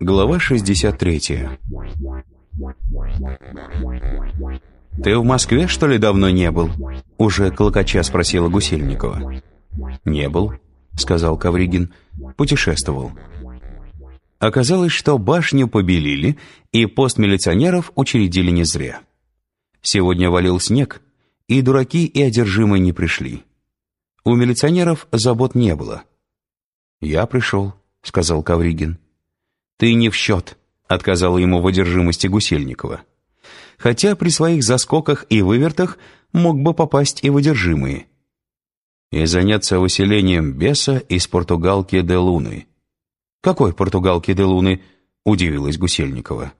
Глава 63 «Ты в Москве, что ли, давно не был?» Уже колокача спросила Гусельникова. «Не был», — сказал Кавригин. «Путешествовал». Оказалось, что башню побелили, и пост милиционеров учредили не зря. Сегодня валил снег, и дураки и одержимые не пришли. У милиционеров забот не было. «Я пришел», — сказал Кавригин. «Ты не в счет», — отказала ему в одержимости Гусельникова. Хотя при своих заскоках и вывертах мог бы попасть и в одержимые. И заняться выселением беса из португалки де Луны. «Какой португалки де Луны?» — удивилась Гусельникова.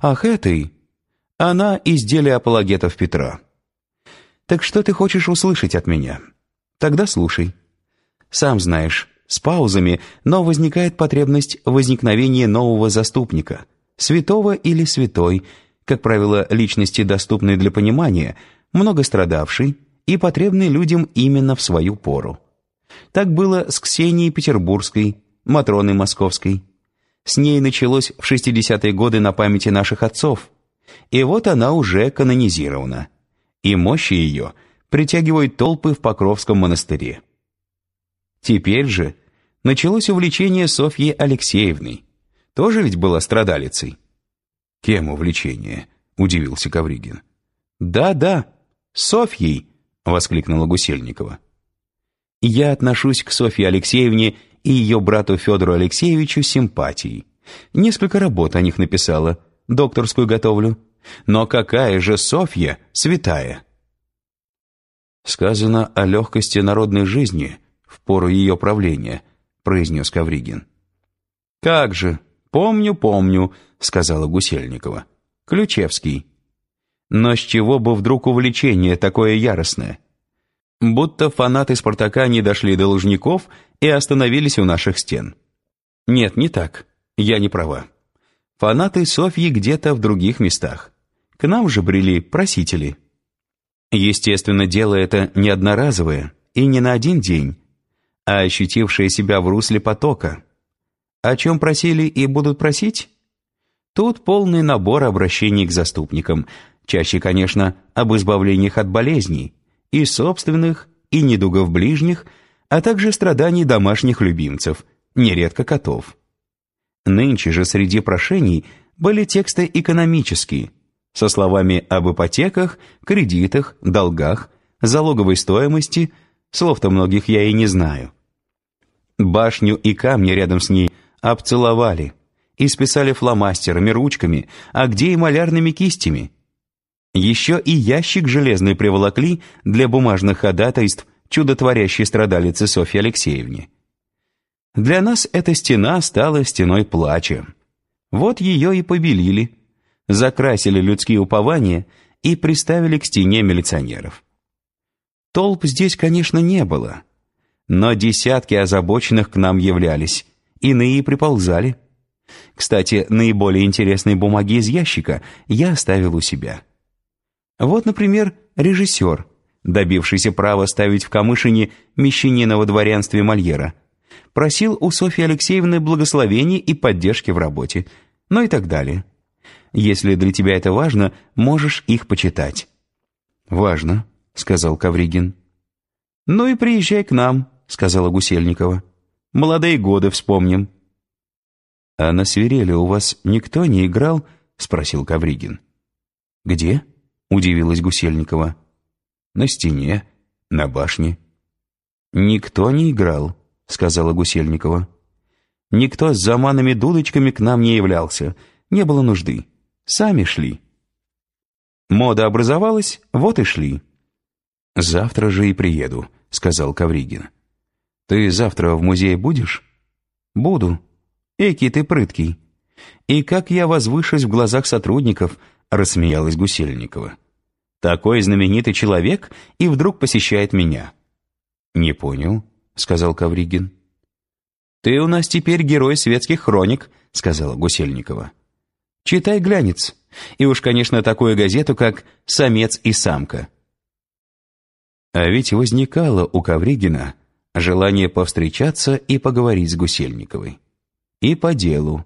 «Ах, этой! Она изделие апологетов Петра». «Так что ты хочешь услышать от меня?» «Тогда слушай. Сам знаешь, с паузами, но возникает потребность возникновения нового заступника, святого или святой, как правило, личности, доступной для понимания, многострадавшей и потребной людям именно в свою пору. Так было с Ксенией Петербургской, Матроной Московской. С ней началось в 60-е годы на памяти наших отцов. И вот она уже канонизирована. И мощи ее притягивают толпы в Покровском монастыре. Теперь же началось увлечение Софьей Алексеевной. Тоже ведь была страдалицей. «Кем увлечение?» — удивился Ковригин. «Да-да, Софьей!» — воскликнула Гусельникова. «Я отношусь к Софье Алексеевне и ее брату Федору Алексеевичу симпатией. Несколько работ о них написала, докторскую готовлю. Но какая же Софья святая?» «Сказано о легкости народной жизни в пору ее правления», — произнес Ковригин. «Как же! Помню, помню», — сказала Гусельникова. «Ключевский». Но с чего бы вдруг увлечение такое яростное? Будто фанаты «Спартака» не дошли до Лужников и остановились у наших стен. Нет, не так. Я не права. Фанаты Софьи где-то в других местах. К нам же брели просители. Естественно, дело это не одноразовое и не на один день, а ощутившее себя в русле потока. О чем просили и будут просить? Тут полный набор обращений к заступникам, чаще, конечно, об избавлениях от болезней, и собственных, и недугов ближних, а также страданий домашних любимцев, нередко котов. Нынче же среди прошений были тексты экономические, со словами об ипотеках, кредитах, долгах, залоговой стоимости, слов-то многих я и не знаю. Башню и камни рядом с ней обцеловали, исписали фломастерами, ручками, а где и малярными кистями. Еще и ящик железный приволокли для бумажных ходатайств чудотворящей страдалицы Софьи Алексеевне. Для нас эта стена стала стеной плача. Вот ее и побелили, закрасили людские упования и приставили к стене милиционеров. Толп здесь, конечно, не было, но десятки озабоченных к нам являлись, иные приползали. Кстати, наиболее интересные бумаги из ящика я оставил у себя. Вот, например, режиссер, добившийся права ставить в Камышине мещанина во дворянстве Мольера, просил у Софьи Алексеевны благословения и поддержки в работе, ну и так далее. Если для тебя это важно, можешь их почитать». «Важно», — сказал Кавригин. «Ну и приезжай к нам», — сказала Гусельникова. «Молодые годы вспомним». «А на свирели у вас никто не играл?» — спросил Кавригин. «Где?» — удивилась Гусельникова. «На стене, на башне». «Никто не играл», — сказала Гусельникова. «Никто с заманами-дудочками к нам не являлся. Не было нужды. Сами шли». Мода образовалась, вот и шли. «Завтра же и приеду», — сказал Кавригин. «Ты завтра в музее будешь?» «Буду», «Эки ты прыткий!» «И как я возвышусь в глазах сотрудников!» — рассмеялась Гусельникова. «Такой знаменитый человек и вдруг посещает меня». «Не понял», — сказал Кавригин. «Ты у нас теперь герой светских хроник», — сказала Гусельникова. Читай глянец. И уж, конечно, такую газету, как «Самец и самка». А ведь возникало у Ковригина желание повстречаться и поговорить с Гусельниковой. И по делу.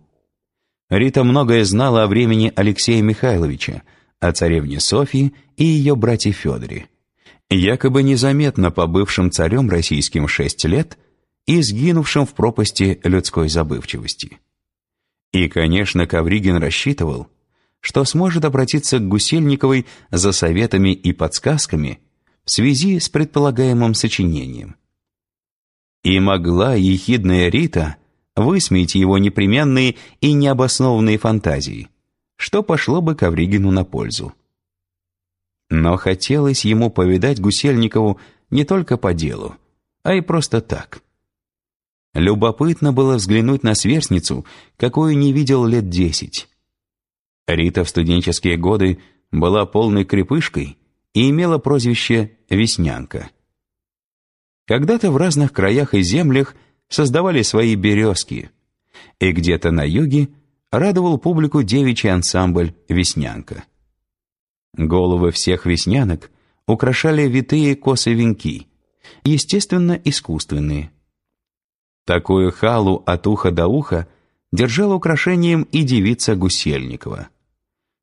Рита многое знала о времени Алексея Михайловича, о царевне Софье и ее брате Федоре. Якобы незаметно побывшим царем российским шесть лет и сгинувшим в пропасти людской забывчивости. И, конечно, Ковригин рассчитывал, что сможет обратиться к Гусельниковой за советами и подсказками в связи с предполагаемым сочинением. И могла ехидная Рита высмеять его непременные и необоснованные фантазии, что пошло бы Ковригину на пользу. Но хотелось ему повидать Гусельникову не только по делу, а и просто так. Любопытно было взглянуть на сверстницу, какую не видел лет десять. Рита в студенческие годы была полной крепышкой и имела прозвище «Веснянка». Когда-то в разных краях и землях создавали свои березки, и где-то на юге радовал публику девичий ансамбль «Веснянка». Головы всех веснянок украшали витые косы-венки, естественно, искусственные. Такую халу от уха до уха держала украшением и девица Гусельникова.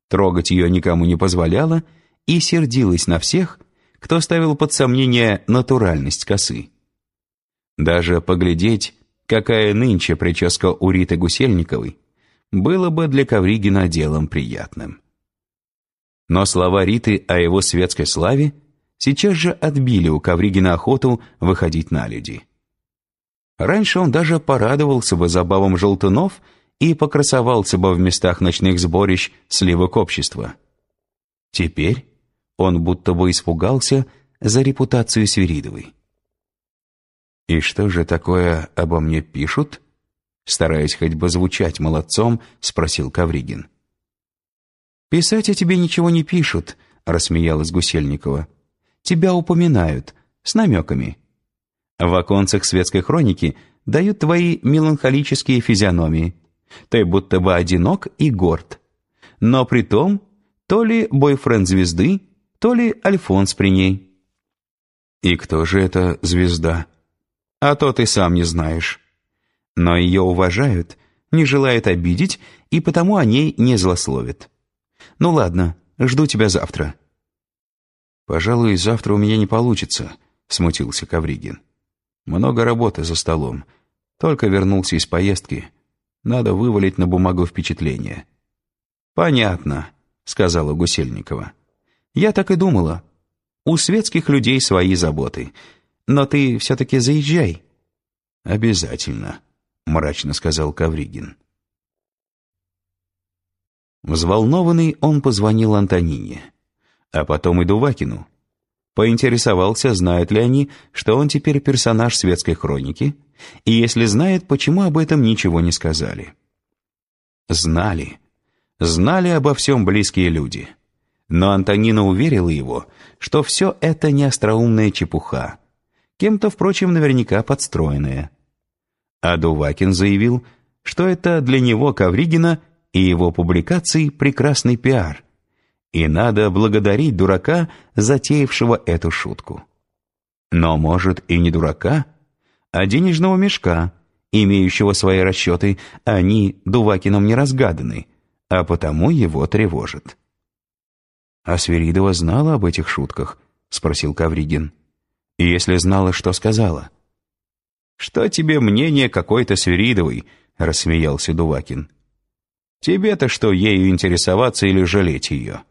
Трогать ее никому не позволяла и сердилась на всех, кто ставил под сомнение натуральность косы. Даже поглядеть, какая нынче прическа у Риты Гусельниковой, было бы для Ковригина делом приятным. Но слова Риты о его светской славе сейчас же отбили у Ковригина охоту выходить на люди. Раньше он даже порадовался бы забавам желтунов и покрасовался бы в местах ночных сборищ сливок общества. Теперь он будто бы испугался за репутацию Свиридовой. «И что же такое обо мне пишут?» Стараясь хоть бы звучать молодцом, спросил Кавригин. «Писать о тебе ничего не пишут», — рассмеялась Гусельникова. «Тебя упоминают, с намеками. В оконцах светской хроники дают твои меланхолические физиономии. Ты будто бы одинок и горд. Но при том то ли бойфренд звезды, то ли Альфонс при ней». «И кто же эта звезда?» «А то ты сам не знаешь». Но ее уважают, не желают обидеть, и потому о ней не злословят. Ну ладно, жду тебя завтра». «Пожалуй, завтра у меня не получится», — смутился Кавригин. «Много работы за столом. Только вернулся из поездки. Надо вывалить на бумагу впечатление». «Понятно», — сказала Гусельникова. «Я так и думала. У светских людей свои заботы. Но ты все-таки заезжай». «Обязательно», — мрачно сказал Кавригин. Взволнованный он позвонил Антонине, а потом и Дувакину. Поинтересовался, знают ли они, что он теперь персонаж светской хроники, и если знает, почему об этом ничего не сказали. Знали. Знали обо всем близкие люди. Но Антонина уверила его, что все это не остроумная чепуха, кем-то, впрочем, наверняка подстроенная. А Дувакин заявил, что это для него, Ковригина, и его публикаций прекрасный пиар, и надо благодарить дурака, затеявшего эту шутку. Но, может, и не дурака, а денежного мешка, имеющего свои расчеты, они Дувакином не разгаданы, а потому его тревожат. «А Сверидова знала об этих шутках?» — спросил Кавригин. «И если знала, что сказала?» «Что тебе мнение какой-то Сверидовой?» — рассмеялся Дувакин. Тебе-то что, ею интересоваться или жалеть ее?»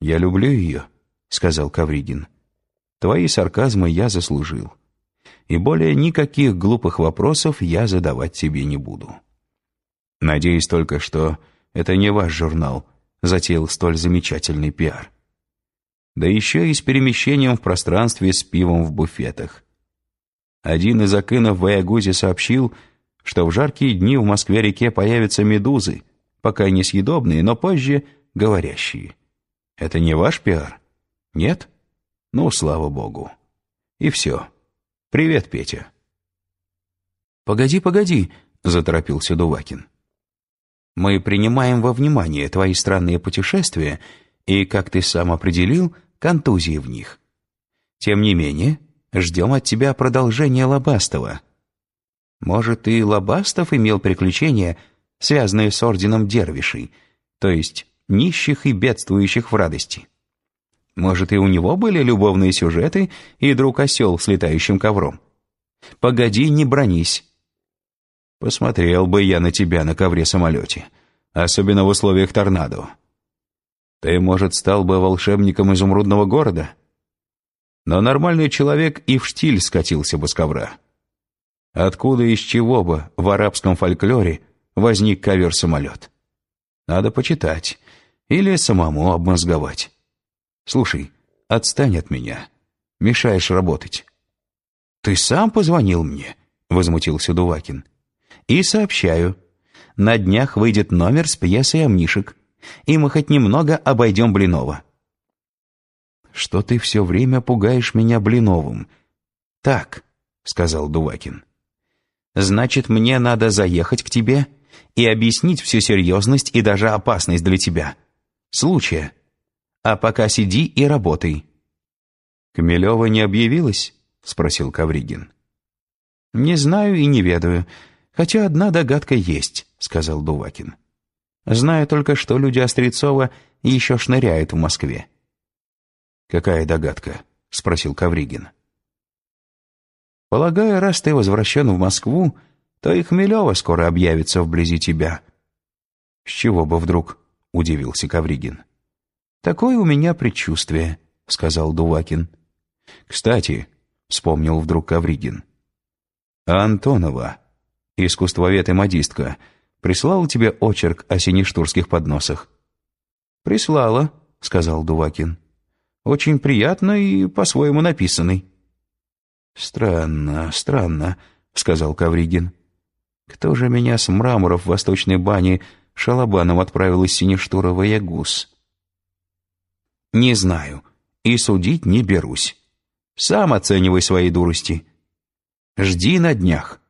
«Я люблю ее», — сказал Кавригин. «Твои сарказмы я заслужил. И более никаких глупых вопросов я задавать тебе не буду. Надеюсь только, что это не ваш журнал затеял столь замечательный пиар. Да еще и с перемещением в пространстве с пивом в буфетах. Один из акынов в Аягузе сообщил, что в жаркие дни в Москве-реке появятся медузы, пока несъедобные, но позже говорящие. Это не ваш пиар? Нет? Ну, слава богу. И все. Привет, Петя. «Погоди, погоди», — заторопился Дувакин. Мы принимаем во внимание твои странные путешествия и, как ты сам определил, контузии в них. Тем не менее, ждем от тебя продолжения Лобастова. Может, и Лобастов имел приключения, связанные с орденом дервишей, то есть нищих и бедствующих в радости. Может, и у него были любовные сюжеты и друг-осел с летающим ковром. Погоди, не бронись. Посмотрел бы я на тебя на ковре-самолете, особенно в условиях торнадо. Ты, может, стал бы волшебником изумрудного города? Но нормальный человек и в штиль скатился бы с ковра. Откуда и из чего бы в арабском фольклоре возник ковер-самолет? Надо почитать или самому обмозговать. Слушай, отстань от меня. Мешаешь работать. Ты сам позвонил мне, возмутился Дувакин. И сообщаю. На днях выйдет номер с пьесой «Амнишек», и мы хоть немного обойдем Блинова. Что ты все время пугаешь меня Блиновым? Так, сказал Дувакин. Значит, мне надо заехать к тебе и объяснить всю серьезность и даже опасность для тебя. Случая. А пока сиди и работай». «Кмелева не объявилась?» — спросил Кавригин. «Не знаю и не ведаю, хотя одна догадка есть», — сказал Дувакин. «Знаю только, что люди Острецова еще шныряют в Москве». «Какая догадка?» — спросил Кавригин. «Полагаю, раз ты возвращен в Москву, то и Хмелева скоро объявится вблизи тебя». «С чего бы вдруг?» — удивился Кавригин. «Такое у меня предчувствие», — сказал Дувакин. «Кстати», — вспомнил вдруг Кавригин, «а Антонова, искусствовед и модистка, прислала тебе очерк о синештурских подносах?» «Прислала», — сказал Дувакин. «Очень приятно и по-своему написанный». «Странно, странно», — сказал Кавригин. «Кто же меня с мраморов в восточной бане шалабаном отправил из Синештура Ягус?» Не знаю. И судить не берусь. Сам оценивай свои дурости. Жди на днях.